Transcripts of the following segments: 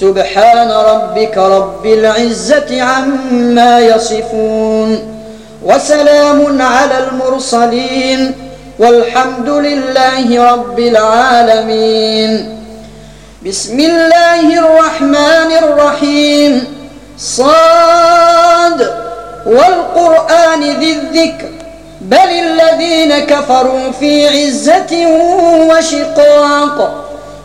سبحان ربك رب العزة عما يصفون وسلام على المرسلين والحمد لله رب العالمين. بسم الله الرحمن الرحيم. صاد. والقرآن ذي الذكر. بل الذين كفروا في عزة وشقاق.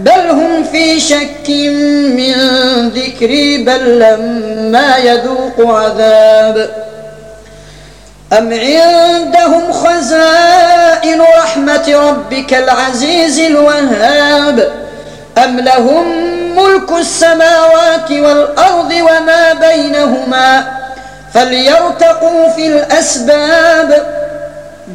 بل هم في شك من ذكري بل لما يذوق عذاب. أم عندهم خزائن رحمة ربك العزيز الوهاب. أم لهم ملك السماوات والأرض وما بينهما. فليرتقوا في الأسباب.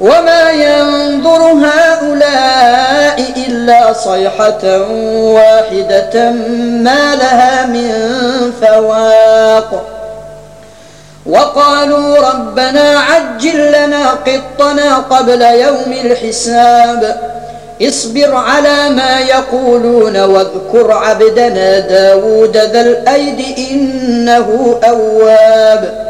وما ينظر هؤلاء إلا صيحة واحدة ما لها من فواق وقالوا ربنا عجل لنا قطنا قبل يوم الحساب اصبر على ما يقولون واذكر عبدنا داود ذا الأيد إنه أواب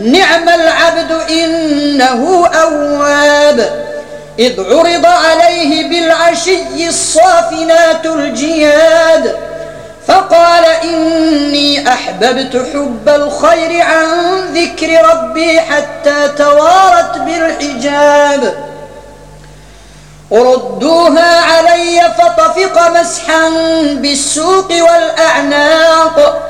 نعم العبد إنه أواب. إذ عرض عليه بالعشي الصافنات الجياد. فقال إني أحببت حب الخير عن ذكر ربي حتى توارت بالحجاب. ردوها علي فطفق مسحا بالسوق والأعناق.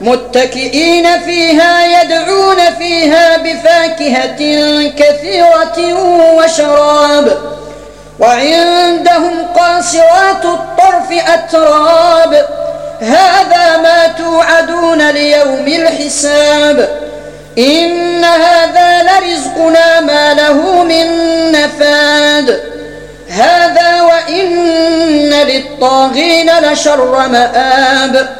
متكئين فيها يدعون فيها بفاكهة كثيرة وشراب. وعندهم قاصرات الطرف أتراب. هذا ما توعدون ليوم الحساب. إن هذا لرزقنا ما له من نفاد. هذا وإن للطاغين لشر مآب.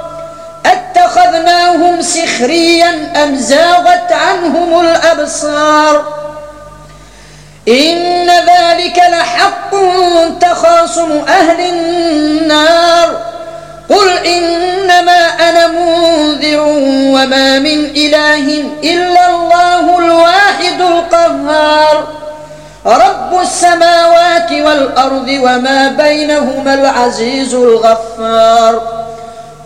أتخذناهم سخريا أم زاغت عنهم الأبصار؟ إن ذلك لحق تخاصم أهل النار. قل إنما أنا منذر وما من إله إلا الله الواحد القهار. رب السماوات والأرض وما بينهما العزيز الغفار.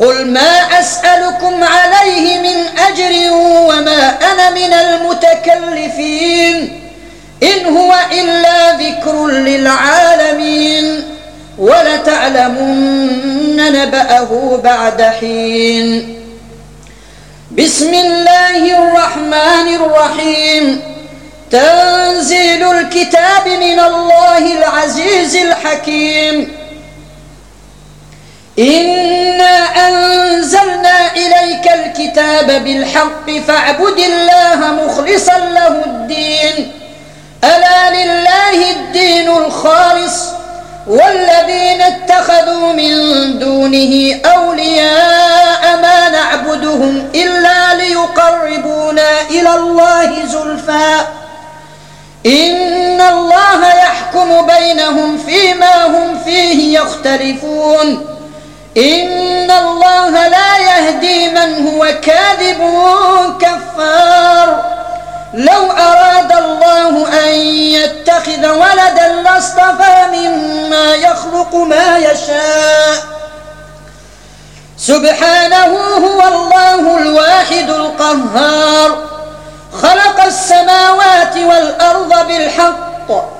قل ما أسألكم عليه من أجر وما أنا من المتكلفين إن هو إلا ذكر للعالمين ولتعلمن نبأه بعد حين. بسم الله الرحمن الرحيم. تنزيل الكتاب من الله العزيز الحكيم. إنا أنزلنا إليك الكتاب بالحق فاعبد الله مخلصا له الدين ألا لله الدين الخالص والذين اتخذوا من دونه أولياء ما نعبدهم إلا ليقربونا إلى الله زلفى إن الله يحكم بينهم فيما هم فيه يختلفون إن الله لا يهدي من هو كاذب كفار. لو أراد الله أن يتخذ ولدا لاصطفى مما يخلق ما يشاء. سبحانه هو الله الواحد القهار. خلق السماوات والأرض بالحق.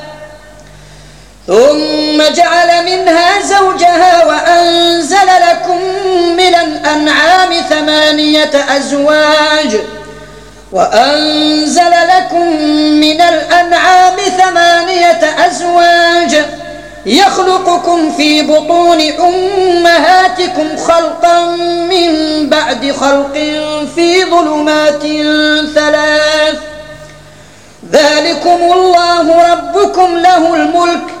ثم جعل منها زوجها وأنزل لكم من الأنعام ثمانية أزواج وأنزل لكم من الأنعام ثمانية أزواج يخلقكم في بطون أمهاتكم خلقا من بعد خلق في ظلمات ثلاث ذلكم الله ربكم له الملك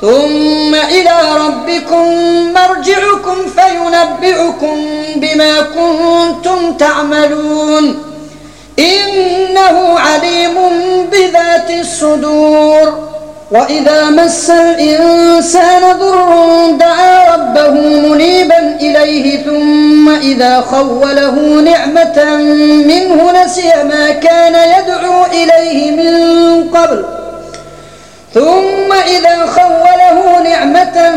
ثم إلى ربكم مرجعكم فينبئكم بما كنتم تعملون. إنه عليم بذات الصدور. وإذا مس الإنسان ضر دعا ربه منيبا إليه ثم إذا خوله نعمة منه نسي ما كان يدعو إليه من قبل. ثم إذا خوله نعمة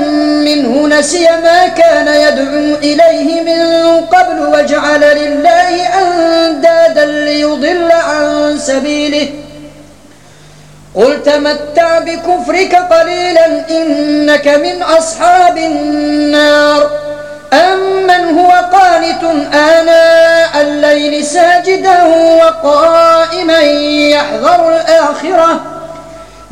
منه نسي ما كان يدعو إليه من قبل وجعل لله أندادا ليضل عن سبيله. قل تمتع بكفرك قليلا إنك من أصحاب النار. أمن هو قانت آناء الليل ساجدا وقائما يحذر الآخرة؟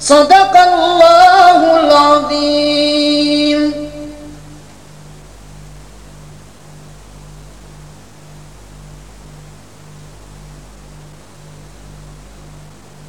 صدق الله العظيم.